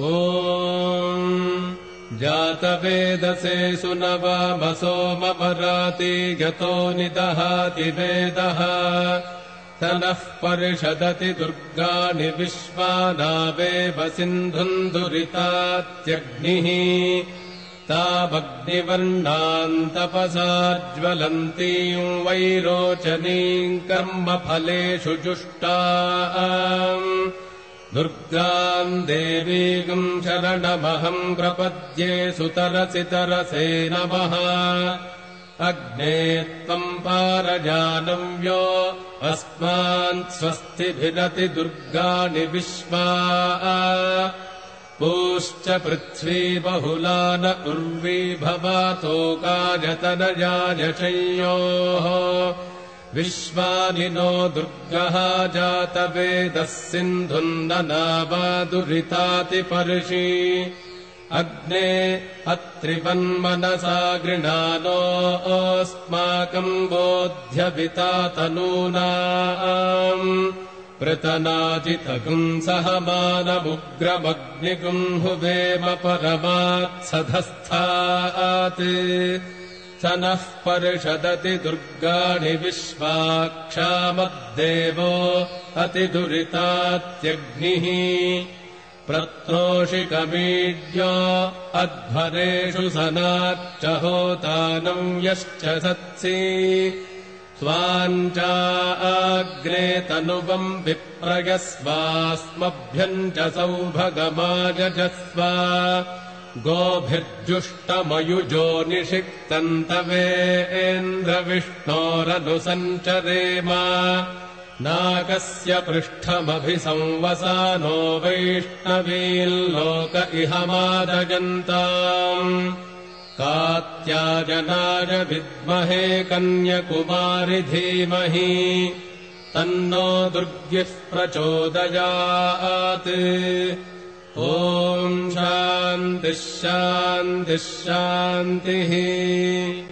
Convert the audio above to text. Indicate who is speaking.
Speaker 1: ॐ जातवेदसे सुनवामसो ममराति यतो निदहाति वेदः। तनः परिषदति दुर्गाणि विश्वानावेव सिन्धुन्दुरितात्यग्निः। तावग्निवर्णान्तपसा ज्वलन्तीम् वैरोचनीम् कर्मफलेषु जुष्टा दुर्गाम् देवीगम् शरणमहम् प्रपद्ये सुतरसि तरसे नमः अग्ने त्वम् पारजानव्यो अस्मान् स्वस्तिभिरति दुर्गाणि विश्वा। पूश्च पृथ्वी बहुला न उर्वी भवातोकाजतनजायशयोः विश्वानि नो दुर्गः जातवेदः सिन्धुन्दनावादुरितातिपर्षि अग्ने अत्रिवन्मनसा गृणानोऽस्माकम् बोध्यपिता तनूना पृतनाजितगुम् सहमानमुग्रमग्निगुम् हुवेम परमात्सधस्थात् स नः परिषदति दुर्गाणि विश्वाक्षामद्देवो अतिदुरितात्यग्निः प्रत्रोषिकमीड्यो अध्वरेषु सनाच्च होतानम् यश्च सत्सि। त्वाम् चाग्रे तनुवम् विप्रयस्वास्मभ्यम् च सौभगमाजस्व गोभिर्जुष्टमयुजो निषिक्तन्तवेन्द्रविष्णोरनुसञ्चरेम नागस्य पृष्ठमभिसंवसानो वैष्णवील्लोक इह मादयन्ताम् कात्याजनाय विद्महे कन्यकुमारि धीमहि तन्नो दुर्गिः प्रचोदयात्। ॐ शान्तिः शान्तिः